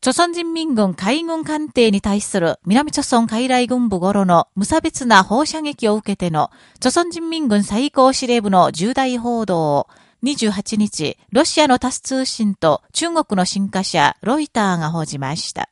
朝鮮人民軍海軍艦艇に対する南朝鮮海来軍部頃の無差別な放射撃を受けての、朝鮮人民軍最高司令部の重大報道を、28日、ロシアのタス通信と中国の新華社ロイターが報じました。